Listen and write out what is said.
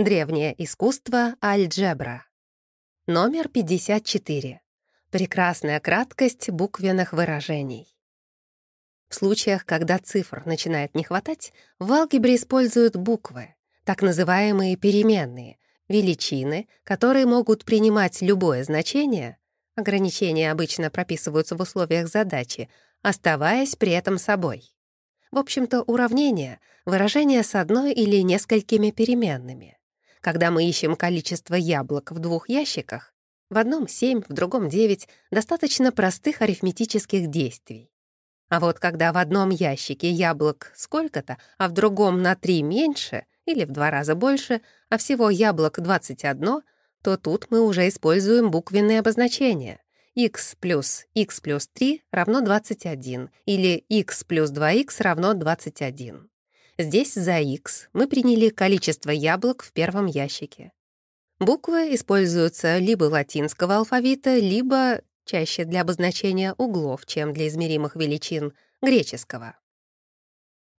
Древнее искусство альджебра. Номер 54. Прекрасная краткость буквенных выражений. В случаях, когда цифр начинает не хватать, в алгебре используют буквы, так называемые переменные, величины, которые могут принимать любое значение, ограничения обычно прописываются в условиях задачи, оставаясь при этом собой. В общем-то, уравнение — выражение с одной или несколькими переменными. Когда мы ищем количество яблок в двух ящиках, в одном 7, в другом 9, достаточно простых арифметических действий. А вот когда в одном ящике яблок сколько-то, а в другом на 3 меньше или в два раза больше, а всего яблок 21, то тут мы уже используем буквенные обозначения. x плюс x плюс 3 равно 21 или x плюс 2x равно 21. Здесь за x мы приняли количество яблок в первом ящике. Буквы используются либо латинского алфавита, либо, чаще для обозначения углов, чем для измеримых величин, греческого.